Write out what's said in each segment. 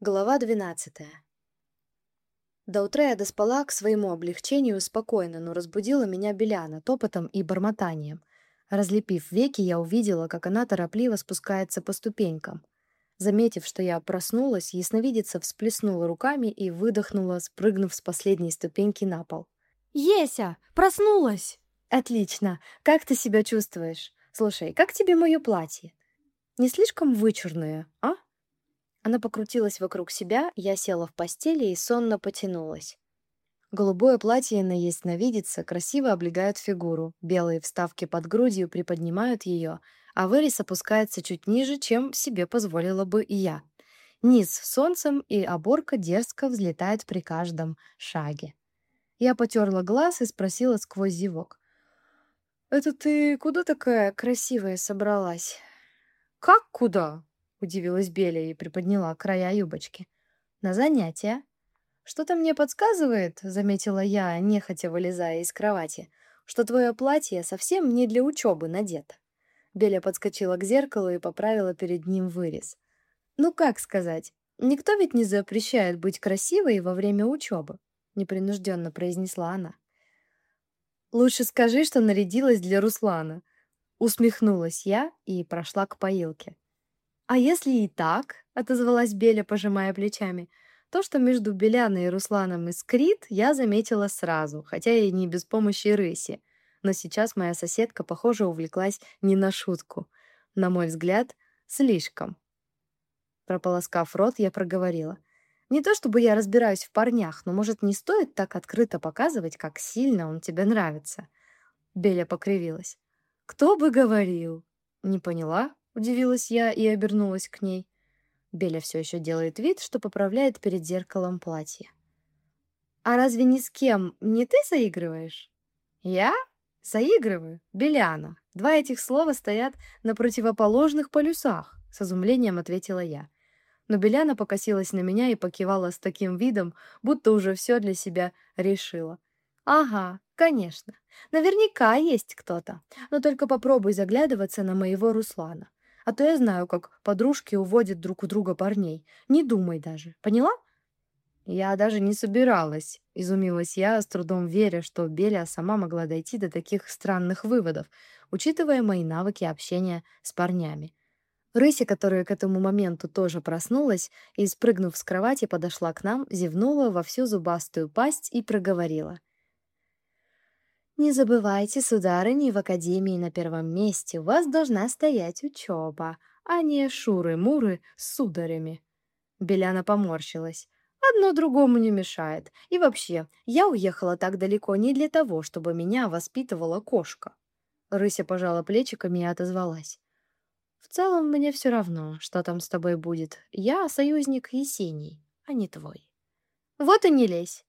Глава 12 До утра я доспала к своему облегчению спокойно, но разбудила меня Беляна топотом и бормотанием. Разлепив веки, я увидела, как она торопливо спускается по ступенькам. Заметив, что я проснулась, ясновидица всплеснула руками и выдохнула, спрыгнув с последней ступеньки на пол. «Еся! Проснулась!» «Отлично! Как ты себя чувствуешь? Слушай, как тебе мое платье? Не слишком вычурное, а?» Она покрутилась вокруг себя, я села в постели и сонно потянулась. Голубое платье на навидится, красиво облегает фигуру, белые вставки под грудью приподнимают ее, а вырез опускается чуть ниже, чем себе позволила бы и я. Низ солнцем и оборка дерзко взлетает при каждом шаге. Я потерла глаз и спросила сквозь зевок. «Это ты куда такая красивая собралась?» «Как куда?» Удивилась Беля и приподняла края юбочки. На занятия. Что-то мне подсказывает, заметила я, нехотя вылезая из кровати, что твое платье совсем не для учебы надето. Беля подскочила к зеркалу и поправила перед ним вырез. Ну как сказать? Никто ведь не запрещает быть красивой во время учебы, непринужденно произнесла она. Лучше скажи, что нарядилась для Руслана. Усмехнулась я и прошла к поилке. «А если и так?» — отозвалась Беля, пожимая плечами. То, что между Беляной и Русланом искрит, я заметила сразу, хотя и не без помощи рыси. Но сейчас моя соседка, похоже, увлеклась не на шутку. На мой взгляд, слишком. Прополоскав рот, я проговорила. «Не то чтобы я разбираюсь в парнях, но, может, не стоит так открыто показывать, как сильно он тебе нравится?» Беля покривилась. «Кто бы говорил?» «Не поняла?» Удивилась я и обернулась к ней. Беля все еще делает вид, что поправляет перед зеркалом платье. «А разве ни с кем не ты заигрываешь?» «Я? Заигрываю? Беляна. Два этих слова стоят на противоположных полюсах», — с изумлением ответила я. Но Беляна покосилась на меня и покивала с таким видом, будто уже все для себя решила. «Ага, конечно. Наверняка есть кто-то. Но только попробуй заглядываться на моего Руслана. А то я знаю, как подружки уводят друг у друга парней. Не думай даже. Поняла? Я даже не собиралась, изумилась я, с трудом веря, что Беля сама могла дойти до таких странных выводов, учитывая мои навыки общения с парнями. Рыся, которая к этому моменту тоже проснулась и, спрыгнув с кровати, подошла к нам, зевнула во всю зубастую пасть и проговорила: не забывайте, сударыни, в академии на первом месте у вас должна стоять учеба, а не шуры-муры с сударями. Беляна поморщилась. Одно другому не мешает. И вообще, я уехала так далеко не для того, чтобы меня воспитывала кошка. Рыся пожала плечиками и отозвалась. В целом мне все равно, что там с тобой будет. Я союзник Есений, а не твой. Вот и не лезь.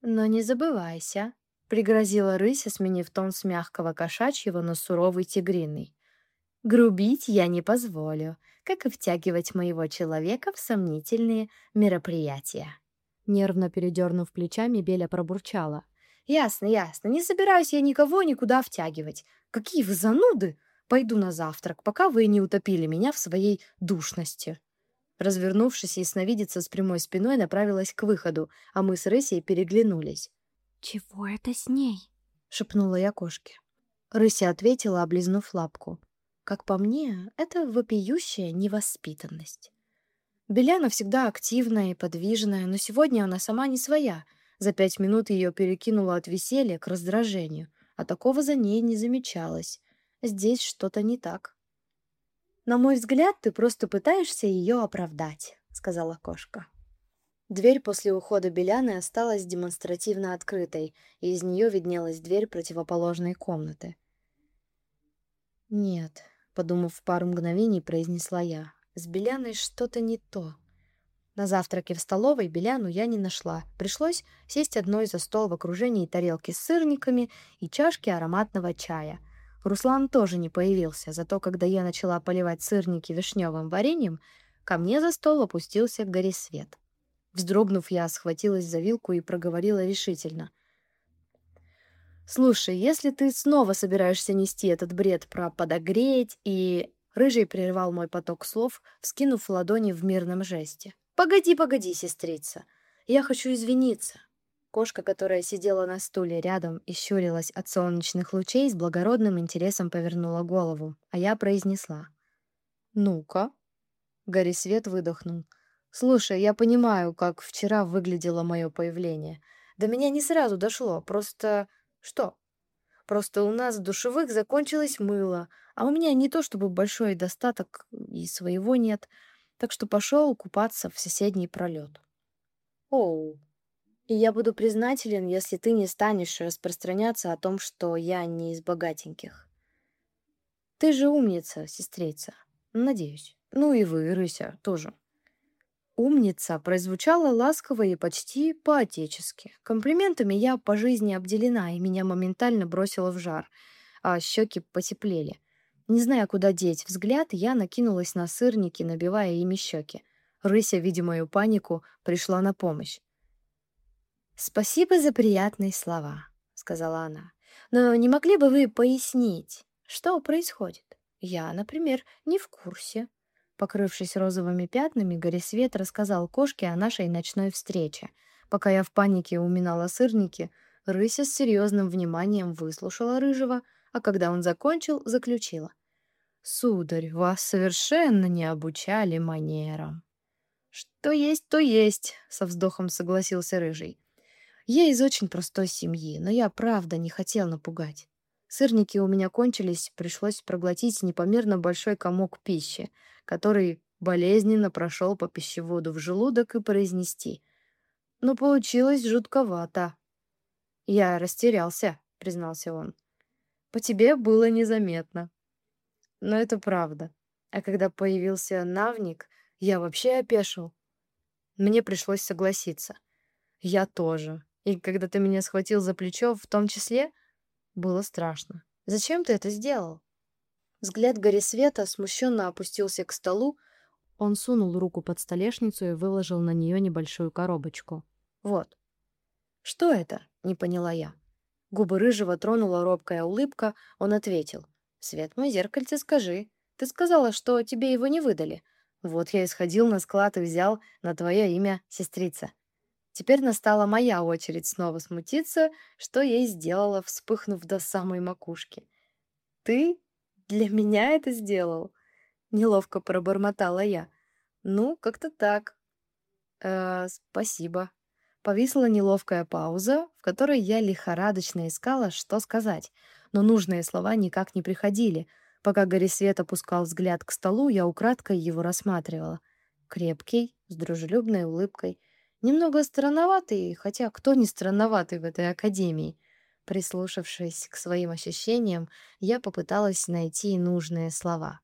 Но не забывайся, пригрозила рыся, сменив тон с мягкого кошачьего на суровый тигриный. Грубить я не позволю, как и втягивать моего человека в сомнительные мероприятия. Нервно передернув плечами, Беля пробурчала: "Ясно, ясно. Не собираюсь я никого никуда втягивать. Какие вы зануды! Пойду на завтрак, пока вы не утопили меня в своей душности". Развернувшись, ясновидица с прямой спиной направилась к выходу, а мы с Рысей переглянулись. «Чего это с ней?» — шепнула я кошке. Рыся ответила, облизнув лапку. Как по мне, это вопиющая невоспитанность. Беляна всегда активная и подвижная, но сегодня она сама не своя. За пять минут ее перекинуло от веселья к раздражению, а такого за ней не замечалось. Здесь что-то не так. «На мой взгляд, ты просто пытаешься ее оправдать», — сказала кошка. Дверь после ухода Беляны осталась демонстративно открытой, и из нее виднелась дверь противоположной комнаты. «Нет», — подумав пару мгновений, произнесла я, — «с Беляной что-то не то». На завтраке в столовой Беляну я не нашла. Пришлось сесть одной за стол в окружении тарелки с сырниками и чашки ароматного чая. Руслан тоже не появился, зато когда я начала поливать сырники вишневым вареньем, ко мне за стол опустился Горисвет. Вздрогнув, я схватилась за вилку и проговорила решительно. «Слушай, если ты снова собираешься нести этот бред про подогреть и...» Рыжий прервал мой поток слов, вскинув ладони в мирном жесте. Погоди, погоди, сестрица. Я хочу извиниться. Кошка, которая сидела на стуле рядом и щурилась от солнечных лучей, с благородным интересом повернула голову, а я произнесла. «Ну-ка». Гарри Свет выдохнул. «Слушай, я понимаю, как вчера выглядело мое появление. До меня не сразу дошло, просто... Что? Просто у нас в душевых закончилось мыло, а у меня не то чтобы большой достаток и своего нет, так что пошел купаться в соседний пролет. Оу. И я буду признателен, если ты не станешь распространяться о том, что я не из богатеньких. Ты же умница, сестрица. Надеюсь. Ну и вы, Рыся, тоже. «Умница» прозвучало ласково и почти по-отечески. Комплиментами я по жизни обделена, и меня моментально бросило в жар, а щеки потеплели. Не зная, куда деть взгляд, я накинулась на сырники, набивая ими щеки. Рыся, видя мою панику, пришла на помощь. «Спасибо за приятные слова», — сказала она. «Но не могли бы вы пояснить, что происходит? Я, например, не в курсе». Покрывшись розовыми пятнами, Горисвет рассказал кошке о нашей ночной встрече. Пока я в панике уминала сырники, Рыся с серьезным вниманием выслушала Рыжего, а когда он закончил, заключила. «Сударь, вас совершенно не обучали манерам». «Что есть, то есть», — со вздохом согласился Рыжий. «Я из очень простой семьи, но я правда не хотел напугать. Сырники у меня кончились, пришлось проглотить непомерно большой комок пищи, который болезненно прошел по пищеводу в желудок и произнести. Но получилось жутковато. «Я растерялся», — признался он. «По тебе было незаметно». Но это правда. А когда появился Навник, я вообще опешил. Мне пришлось согласиться. Я тоже. И когда ты меня схватил за плечо, в том числе, было страшно. Зачем ты это сделал? Взгляд Гори Света смущенно опустился к столу. Он сунул руку под столешницу и выложил на нее небольшую коробочку. «Вот». «Что это?» — не поняла я. Губы Рыжего тронула робкая улыбка. Он ответил. «Свет мой зеркальце, скажи. Ты сказала, что тебе его не выдали. Вот я и сходил на склад и взял на твое имя сестрица. Теперь настала моя очередь снова смутиться, что я и сделала, вспыхнув до самой макушки. Ты для меня это сделал?» Неловко пробормотала я. «Ну, как-то так». «Э, спасибо». Повисла неловкая пауза, в которой я лихорадочно искала, что сказать, но нужные слова никак не приходили. Пока Горисвет опускал взгляд к столу, я украдкой его рассматривала. Крепкий, с дружелюбной улыбкой. Немного странноватый, хотя кто не странноватый в этой академии — Прислушавшись к своим ощущениям, я попыталась найти нужные слова.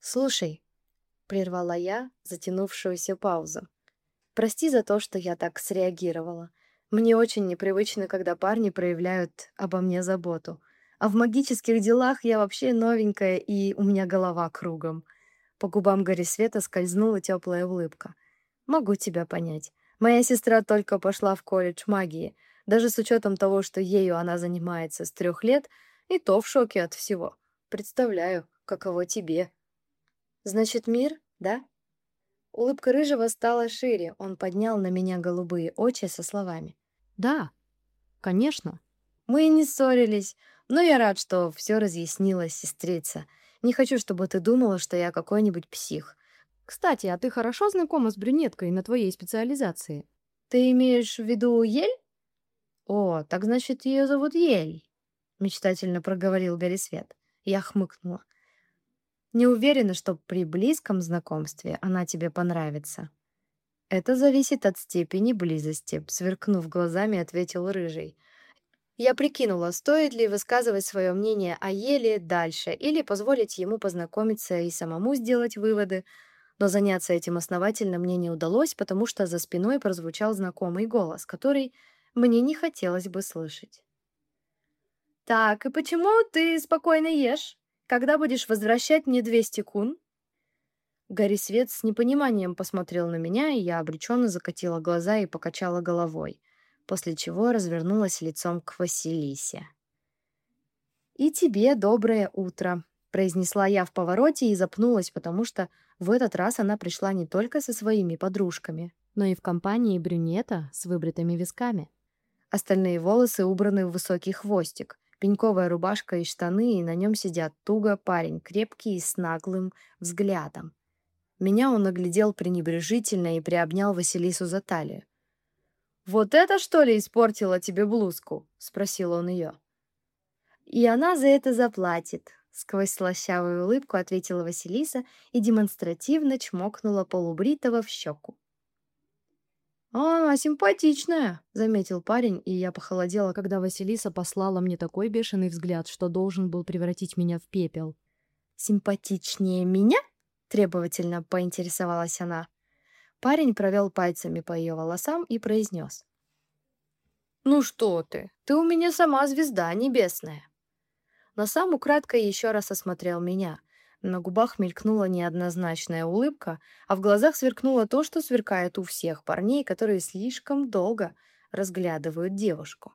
«Слушай», — прервала я затянувшуюся паузу, — «прости за то, что я так среагировала. Мне очень непривычно, когда парни проявляют обо мне заботу. А в магических делах я вообще новенькая, и у меня голова кругом». По губам Гори Света скользнула теплая улыбка. «Могу тебя понять. Моя сестра только пошла в колледж магии — даже с учетом того, что ею она занимается с трех лет, и то в шоке от всего. Представляю, каково тебе. Значит, мир, да? Улыбка Рыжего стала шире. Он поднял на меня голубые очи со словами. Да, конечно. Мы не ссорились, но я рад, что все разъяснилось, сестрица. Не хочу, чтобы ты думала, что я какой-нибудь псих. Кстати, а ты хорошо знакома с брюнеткой на твоей специализации? Ты имеешь в виду Ель? «О, так значит, ее зовут Ель», — мечтательно проговорил Горисвет. Я хмыкнула. «Не уверена, что при близком знакомстве она тебе понравится». «Это зависит от степени близости», — сверкнув глазами, ответил Рыжий. Я прикинула, стоит ли высказывать свое мнение о Еле дальше или позволить ему познакомиться и самому сделать выводы, но заняться этим основательно мне не удалось, потому что за спиной прозвучал знакомый голос, который мне не хотелось бы слышать. «Так, и почему ты спокойно ешь? Когда будешь возвращать мне 200 кун?» Гарри Свет с непониманием посмотрел на меня, и я обреченно закатила глаза и покачала головой, после чего развернулась лицом к Василисе. «И тебе доброе утро», произнесла я в повороте и запнулась, потому что в этот раз она пришла не только со своими подружками, но и в компании брюнета с выбритыми висками. Остальные волосы убраны в высокий хвостик, пеньковая рубашка и штаны, и на нем сидят туго парень, крепкий и с наглым взглядом. Меня он оглядел пренебрежительно и приобнял Василису за талию. «Вот это, что ли, испортила тебе блузку?» — спросил он ее. «И она за это заплатит», — сквозь слащавую улыбку ответила Василиса и демонстративно чмокнула полубритого в щеку. «А, симпатичная», — заметил парень, и я похолодела, когда Василиса послала мне такой бешеный взгляд, что должен был превратить меня в пепел. «Симпатичнее меня?» — требовательно поинтересовалась она. Парень провел пальцами по ее волосам и произнес. «Ну что ты, ты у меня сама звезда небесная». Но сам украдкой еще раз осмотрел меня. На губах мелькнула неоднозначная улыбка, а в глазах сверкнуло то, что сверкает у всех парней, которые слишком долго разглядывают девушку.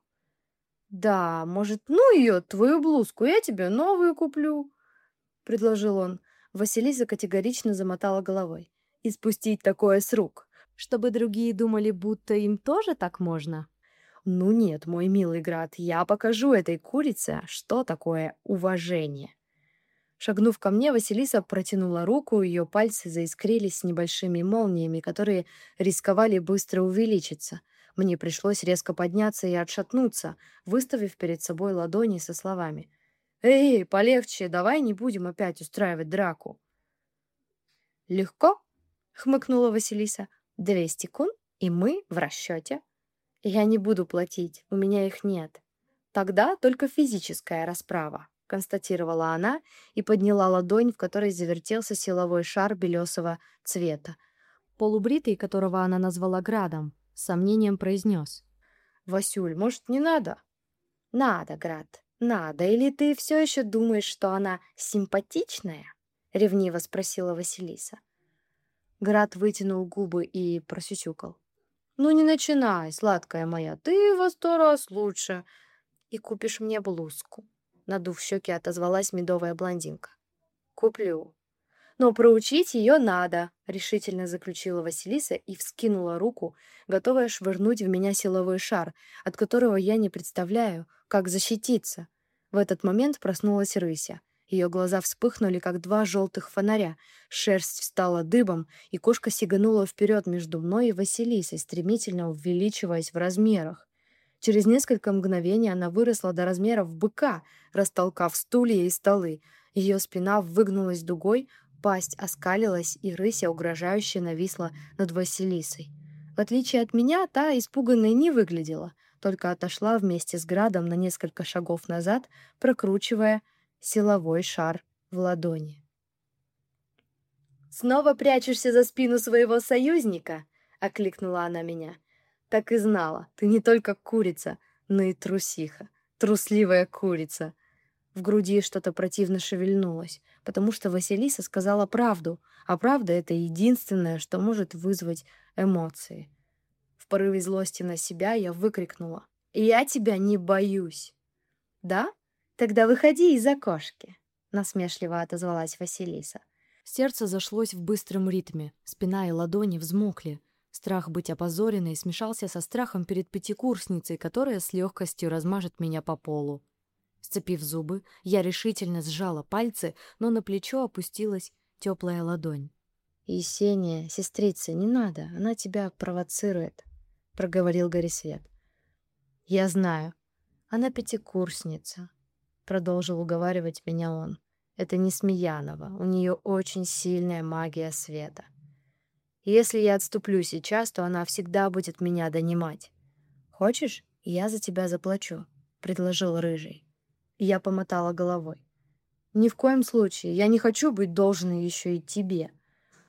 «Да, может, ну ее, твою блузку, я тебе новую куплю», — предложил он. Василиса категорично замотала головой и спустить такое с рук, чтобы другие думали, будто им тоже так можно? Ну нет, мой милый град, я покажу этой курице, что такое уважение. Шагнув ко мне, Василиса протянула руку, ее пальцы заискрились небольшими молниями, которые рисковали быстро увеличиться. Мне пришлось резко подняться и отшатнуться, выставив перед собой ладони со словами. «Эй, полегче, давай не будем опять устраивать драку». «Легко?» хмыкнула Василиса. «Двести кун, и мы в расчете». «Я не буду платить, у меня их нет». «Тогда только физическая расправа», — констатировала она и подняла ладонь, в которой завертелся силовой шар белесого цвета. Полубритый, которого она назвала Градом, с сомнением произнес. «Васюль, может, не надо?» «Надо, Град, надо. Или ты все еще думаешь, что она симпатичная?» — ревниво спросила Василиса. Град вытянул губы и просюсюкал. «Ну не начинай, сладкая моя, ты во сто раз лучше. И купишь мне блузку». Надув щеки, отозвалась медовая блондинка. «Куплю». «Но проучить ее надо», — решительно заключила Василиса и вскинула руку, готовая швырнуть в меня силовой шар, от которого я не представляю, как защититься. В этот момент проснулась рыся — ее глаза вспыхнули, как два желтых фонаря. Шерсть встала дыбом, и кошка сиганула вперед между мной и Василисой, стремительно увеличиваясь в размерах. Через несколько мгновений она выросла до размеров быка, растолкав стулья и столы. Ее спина выгнулась дугой, пасть оскалилась, и рыся угрожающе нависла над Василисой. В отличие от меня, та испуганной не выглядела, только отошла вместе с градом на несколько шагов назад, прокручивая силовой шар в ладони. «Снова прячешься за спину своего союзника?» — окликнула она меня. «Так и знала, ты не только курица, но и трусиха, трусливая курица». В груди что-то противно шевельнулось, потому что Василиса сказала правду, а правда — это единственное, что может вызвать эмоции. В порыве злости на себя я выкрикнула. «Я тебя не боюсь!» «Да? «Тогда выходи из окошки», — насмешливо отозвалась Василиса. Сердце зашлось в быстром ритме, спина и ладони взмокли. Страх быть опозоренной смешался со страхом перед пятикурсницей, которая с легкостью размажет меня по полу. Сцепив зубы, я решительно сжала пальцы, но на плечо опустилась теплая ладонь. «Есения, сестрица, не надо, она тебя провоцирует», — проговорил Горисвет. «Я знаю, она пятикурсница, продолжил уговаривать меня он. Это не Смеянова, у нее очень сильная магия света. Если я отступлю сейчас, то она всегда будет меня донимать. Хочешь, я за тебя заплачу, предложил рыжий. Я помотала головой. Ни в коем случае, я не хочу быть должной еще и тебе.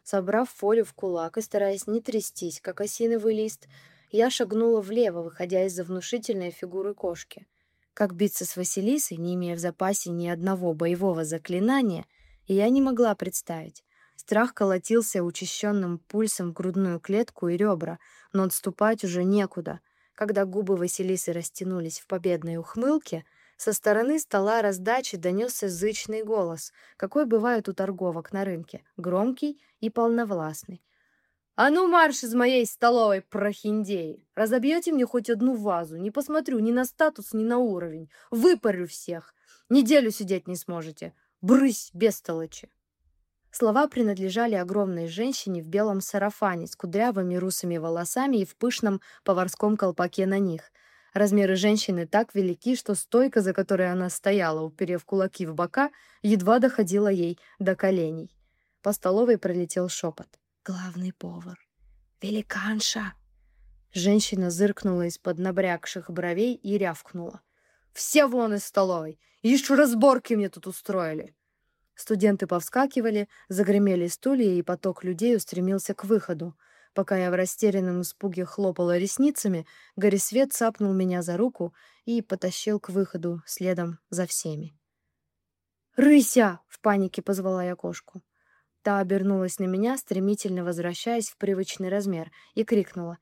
Собрав фолию в кулак и стараясь не трястись, как осиновый лист, я шагнула влево, выходя из-за внушительной фигуры кошки. Как биться с Василисой, не имея в запасе ни одного боевого заклинания, я не могла представить. Страх колотился учащенным пульсом в грудную клетку и ребра, но отступать уже некуда. Когда губы Василисы растянулись в победной ухмылке, Со стороны стола раздачи донесся зычный голос, какой бывает у торговок на рынке, громкий и полновластный. «А ну марш из моей столовой, прохиндеи! Разобьете мне хоть одну вазу, не посмотрю ни на статус, ни на уровень. Выпарю всех. Неделю сидеть не сможете. Брысь, бестолочи!» Слова принадлежали огромной женщине в белом сарафане с кудрявыми русыми волосами и в пышном поварском колпаке на них. Размеры женщины так велики, что стойка, за которой она стояла, уперев кулаки в бока, едва доходила ей до коленей. По столовой пролетел шепот. «Главный повар! Великанша!» Женщина зыркнула из-под набрякших бровей и рявкнула. «Все вон из столовой! Еще разборки мне тут устроили!» Студенты повскакивали, загремели стулья, и поток людей устремился к выходу. Пока я в растерянном испуге хлопала ресницами, Горисвет цапнул меня за руку и потащил к выходу следом за всеми. «Рыся!» — в панике позвала я кошку. Та обернулась на меня, стремительно возвращаясь в привычный размер, и крикнула.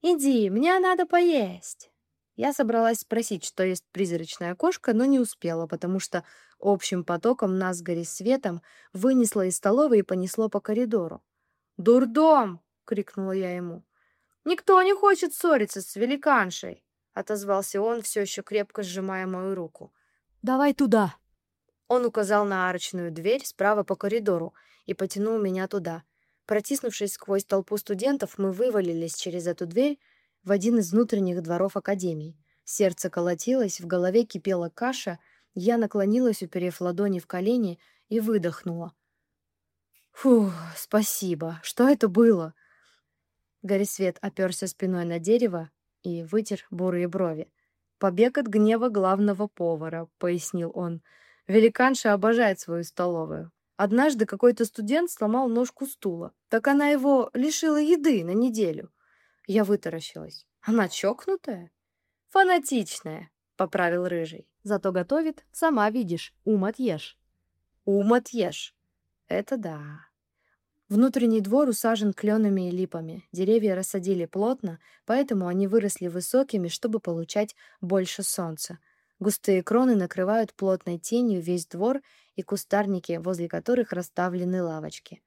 «Иди, мне надо поесть!» Я собралась спросить, что есть призрачная кошка, но не успела, потому что общим потоком нас с светом вынесло из столовой и понесло по коридору. «Дурдом!» — крикнула я ему. «Никто не хочет ссориться с великаншей!» — отозвался он, все еще крепко сжимая мою руку. «Давай туда!» Он указал на арочную дверь справа по коридору и потянул меня туда. Протиснувшись сквозь толпу студентов, мы вывалились через эту дверь в один из внутренних дворов академии. Сердце колотилось, в голове кипела каша, я наклонилась, уперев ладони в колени, и выдохнула. «Фух, спасибо. Что это было?» Горисвет оперся спиной на дерево и вытер бурые брови. «Побег от гнева главного повара», — пояснил он. «Великанша обожает свою столовую. Однажды какой-то студент сломал ножку стула. Так она его лишила еды на неделю. Я вытаращилась. Она чокнутая? Фанатичная, поправил рыжий. Зато готовит, сама видишь, ум отъешь. Ум отъешь. Это да. Внутренний двор усажен кленами и липами. Деревья рассадили плотно, поэтому они выросли высокими, чтобы получать больше солнца. Густые кроны накрывают плотной тенью весь двор и кустарники, возле которых расставлены лавочки.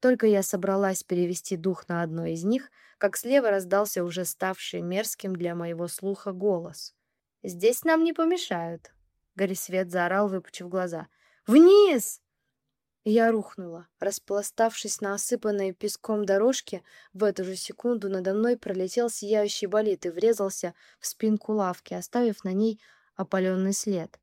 Только я собралась перевести дух на одной из них, как слева раздался уже ставший мерзким для моего слуха голос. «Здесь нам не помешают», — Горисвет заорал, выпучив глаза. «Вниз!» Я рухнула. Распластавшись на осыпанной песком дорожке, в эту же секунду надо мной пролетел сияющий болид и врезался в спинку лавки, оставив на ней опаленный след.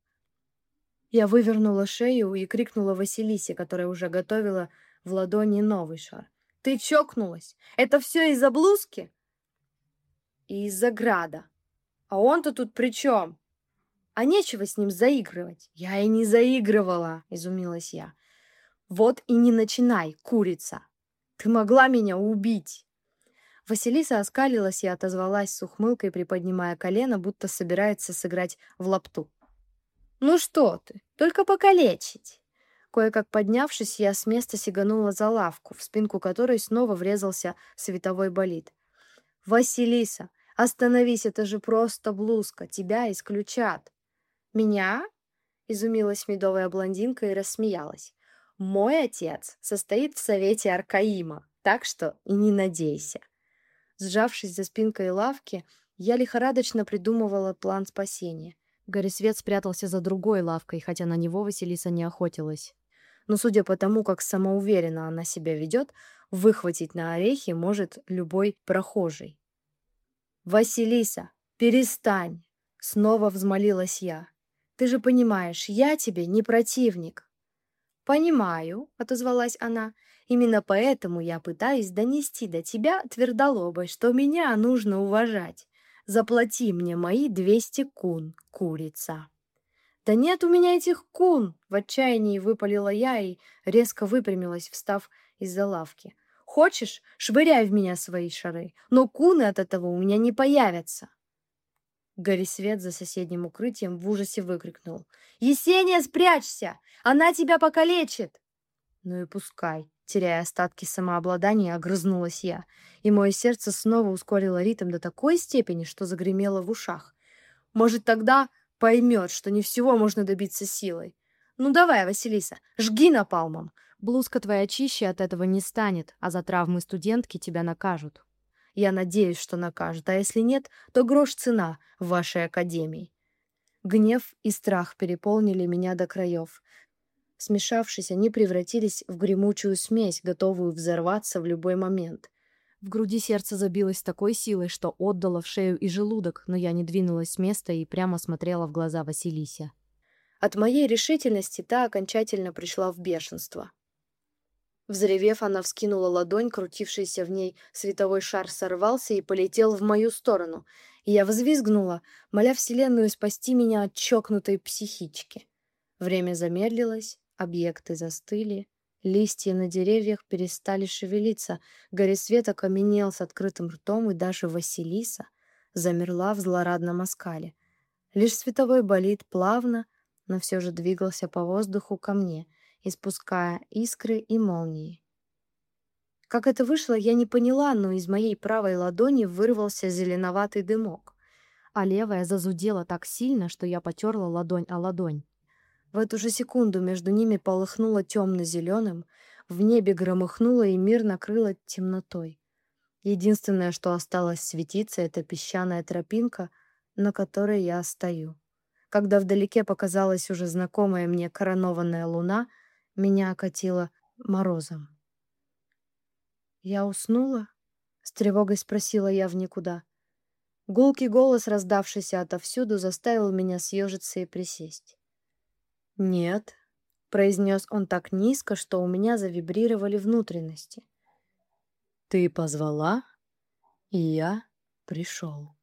Я вывернула шею и крикнула Василисе, которая уже готовила в ладони новый шар. «Ты чокнулась? Это все из-за блузки?» «И из-за града. А он-то тут при чем?» «А нечего с ним заигрывать». «Я и не заигрывала», — изумилась я. «Вот и не начинай, курица. Ты могла меня убить». Василиса оскалилась и отозвалась с ухмылкой, приподнимая колено, будто собирается сыграть в лапту. «Ну что ты, только покалечить!» Кое-как поднявшись, я с места сиганула за лавку, в спинку которой снова врезался световой болид. «Василиса, остановись, это же просто блузка, тебя исключат». «Меня?» — изумилась медовая блондинка и рассмеялась. «Мой отец состоит в совете Аркаима, так что и не надейся». Сжавшись за спинкой лавки, я лихорадочно придумывала план спасения. Горисвет спрятался за другой лавкой, хотя на него Василиса не охотилась но судя по тому, как самоуверенно она себя ведет, выхватить на орехи может любой прохожий. «Василиса, перестань!» — снова взмолилась я. «Ты же понимаешь, я тебе не противник». «Понимаю», — отозвалась она. «Именно поэтому я пытаюсь донести до тебя, твердолобой, что меня нужно уважать. Заплати мне мои двести кун, курица». «Да нет у меня этих кун!» — в отчаянии выпалила я и резко выпрямилась, встав из-за лавки. «Хочешь, швыряй в меня свои шары, но куны от этого у меня не появятся!» Горисвет за соседним укрытием в ужасе выкрикнул. «Есения, спрячься! Она тебя покалечит!» «Ну и пускай!» Теряя остатки самообладания, огрызнулась я, и мое сердце снова ускорило ритм до такой степени, что загремело в ушах. «Может, тогда поймет, что не всего можно добиться силой. Ну давай, Василиса, жги напалмом. Блузка твоя чище от этого не станет, а за травмы студентки тебя накажут. Я надеюсь, что накажут, а если нет, то грош цена в вашей академии. Гнев и страх переполнили меня до краев. Смешавшись, они превратились в гремучую смесь, готовую взорваться в любой момент. В груди сердце забилось с такой силой, что отдало в шею и желудок, но я не двинулась с места и прямо смотрела в глаза Василисе. От моей решительности та окончательно пришла в бешенство. Взревев, она вскинула ладонь, крутившийся в ней световой шар сорвался и полетел в мою сторону. И я взвизгнула, моля Вселенную спасти меня от чокнутой психички. Время замедлилось, объекты застыли, листья на деревьях перестали шевелиться, горисвет окаменел с открытым ртом, и даже Василиса замерла в злорадном оскале. Лишь световой болид плавно, но все же двигался по воздуху ко мне — испуская искры и молнии. Как это вышло, я не поняла, но из моей правой ладони вырвался зеленоватый дымок, а левая зазудела так сильно, что я потерла ладонь о ладонь. В эту же секунду между ними полыхнуло темно-зеленым, в небе громыхнуло и мир накрыло темнотой. Единственное, что осталось светиться, это песчаная тропинка, на которой я стою. Когда вдалеке показалась уже знакомая мне коронованная луна — меня окатило морозом. «Я уснула?» — с тревогой спросила я в никуда. Гулкий голос, раздавшийся отовсюду, заставил меня съежиться и присесть. «Нет», — произнес он так низко, что у меня завибрировали внутренности. «Ты позвала, и я пришел».